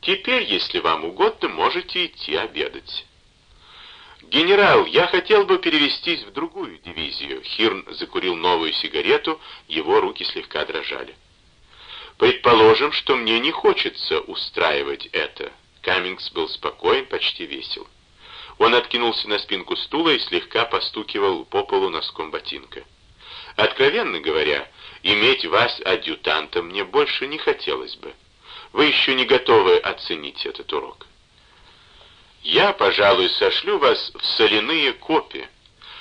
Теперь, если вам угодно, можете идти обедать. «Генерал, я хотел бы перевестись в другую дивизию». Хирн закурил новую сигарету, его руки слегка дрожали. «Предположим, что мне не хочется устраивать это». Каммингс был спокоен, почти весел. Он откинулся на спинку стула и слегка постукивал по полу носком ботинка. «Откровенно говоря, иметь вас адъютантом мне больше не хотелось бы. Вы еще не готовы оценить этот урок». «Я, пожалуй, сошлю вас в соляные копи.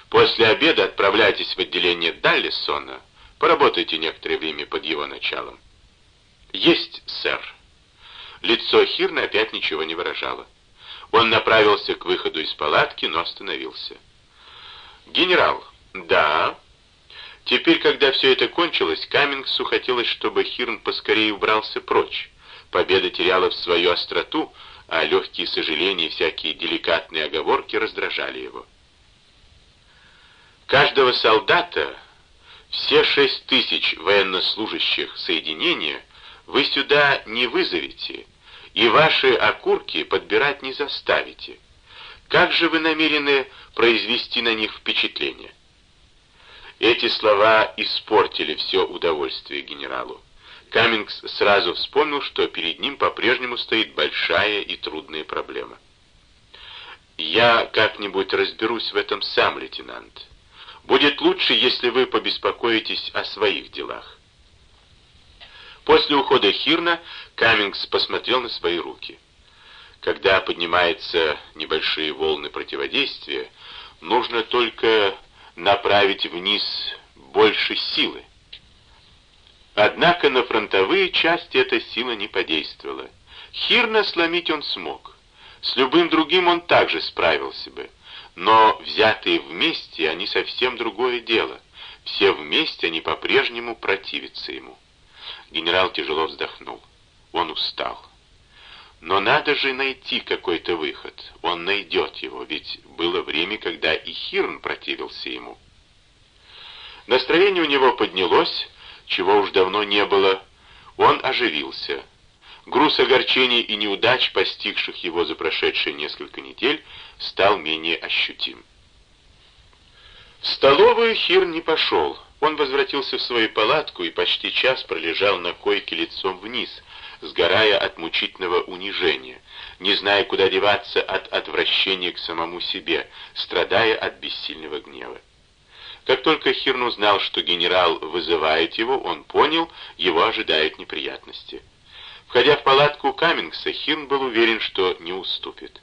После обеда отправляйтесь в отделение Даллисона, поработайте некоторое время под его началом». «Есть, сэр». Лицо Хирна опять ничего не выражало. Он направился к выходу из палатки, но остановился. «Генерал!» «Да?» Теперь, когда все это кончилось, Каммингсу хотелось, чтобы Хирн поскорее убрался прочь. Победа теряла в свою остроту, а легкие сожаления и всякие деликатные оговорки раздражали его. Каждого солдата, все шесть тысяч военнослужащих соединения, вы сюда не вызовете, и ваши окурки подбирать не заставите. Как же вы намерены произвести на них впечатление? Эти слова испортили все удовольствие генералу. Каммингс сразу вспомнил, что перед ним по-прежнему стоит большая и трудная проблема. «Я как-нибудь разберусь в этом сам, лейтенант. Будет лучше, если вы побеспокоитесь о своих делах». После ухода Хирна Каммингс посмотрел на свои руки. Когда поднимаются небольшие волны противодействия, нужно только направить вниз больше силы. Однако на фронтовые части эта сила не подействовала. Хирна сломить он смог. С любым другим он также справился бы. Но взятые вместе они совсем другое дело. Все вместе они по-прежнему противятся ему. Генерал тяжело вздохнул. Он устал. Но надо же найти какой-то выход. Он найдет его, ведь было время, когда и Хирн противился ему. Настроение у него поднялось, чего уж давно не было. Он оживился. Груз огорчений и неудач, постигших его за прошедшие несколько недель, стал менее ощутим. В столовую Хирн не пошел. Он возвратился в свою палатку и почти час пролежал на койке лицом вниз, сгорая от мучительного унижения, не зная, куда деваться от отвращения к самому себе, страдая от бессильного гнева. Как только Хирн узнал, что генерал вызывает его, он понял, его ожидают неприятности. Входя в палатку Каммингса, Хирн был уверен, что не уступит.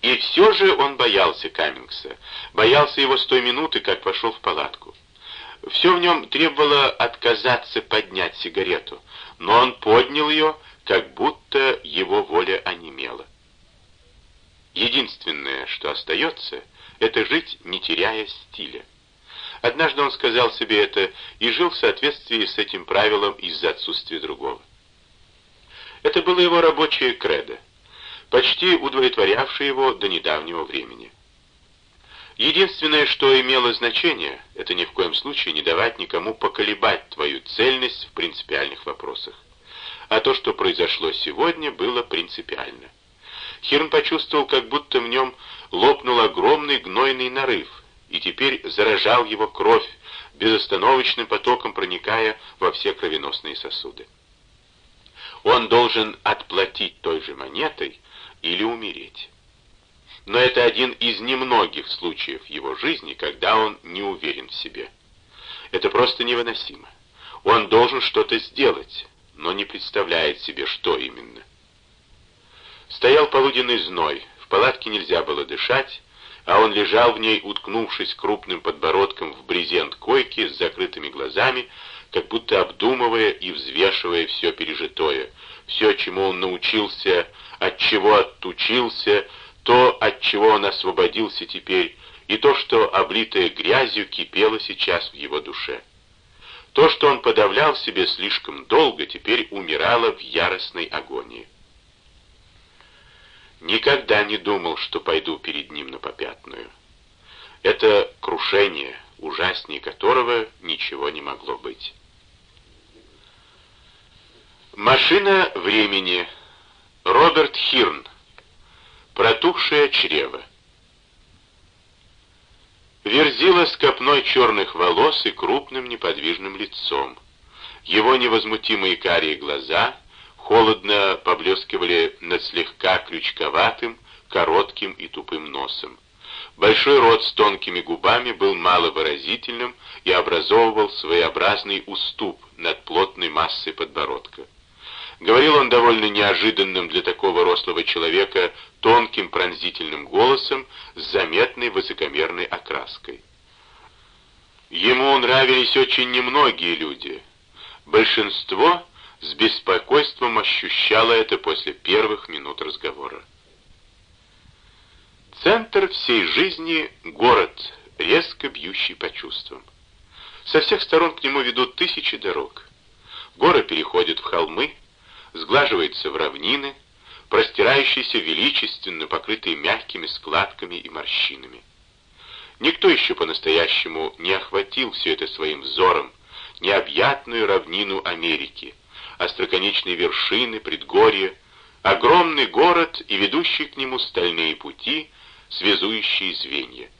И все же он боялся Каммингса, боялся его с той минуты, как вошел в палатку. Все в нем требовало отказаться поднять сигарету, но он поднял ее, как будто его воля онемела. Единственное, что остается, это жить, не теряя стиля. Однажды он сказал себе это и жил в соответствии с этим правилом из-за отсутствия другого. Это было его рабочее кредо, почти удовлетворявшее его до недавнего времени. Единственное, что имело значение, это ни в коем случае не давать никому поколебать твою цельность в принципиальных вопросах. А то, что произошло сегодня, было принципиально. Хирн почувствовал, как будто в нем лопнул огромный гнойный нарыв, и теперь заражал его кровь, безостановочным потоком проникая во все кровеносные сосуды. Он должен отплатить той же монетой или умереть. Но это один из немногих случаев его жизни, когда он не уверен в себе. Это просто невыносимо. Он должен что-то сделать, но не представляет себе, что именно. Стоял полуденный зной, в палатке нельзя было дышать, а он лежал в ней, уткнувшись крупным подбородком в брезент койки с закрытыми глазами, как будто обдумывая и взвешивая все пережитое, все, чему он научился, от чего отучился, то, от чего он освободился теперь, и то, что, облитое грязью, кипело сейчас в его душе. То, что он подавлял себе слишком долго, теперь умирало в яростной агонии. Никогда не думал, что пойду перед ним на попятную. Это крушение, ужаснее которого ничего не могло быть. Машина времени. Роберт Хирн. Протухшее чрево. Верзила с копной черных волос и крупным неподвижным лицом. Его невозмутимые карие глаза холодно поблескивали над слегка крючковатым, коротким и тупым носом. Большой рот с тонкими губами был маловыразительным и образовывал своеобразный уступ над плотной массой подбородка. Говорил он довольно неожиданным для такого рослого человека тонким пронзительным голосом с заметной высокомерной окраской. Ему нравились очень немногие люди. Большинство с беспокойством ощущало это после первых минут разговора. Центр всей жизни — город, резко бьющий по чувствам. Со всех сторон к нему ведут тысячи дорог. Горы переходят в холмы, сглаживается в равнины, простирающиеся величественно, покрытые мягкими складками и морщинами. Никто еще по-настоящему не охватил все это своим взором, необъятную равнину Америки, остроконечные вершины, предгорья, огромный город и ведущие к нему стальные пути, связующие звенья.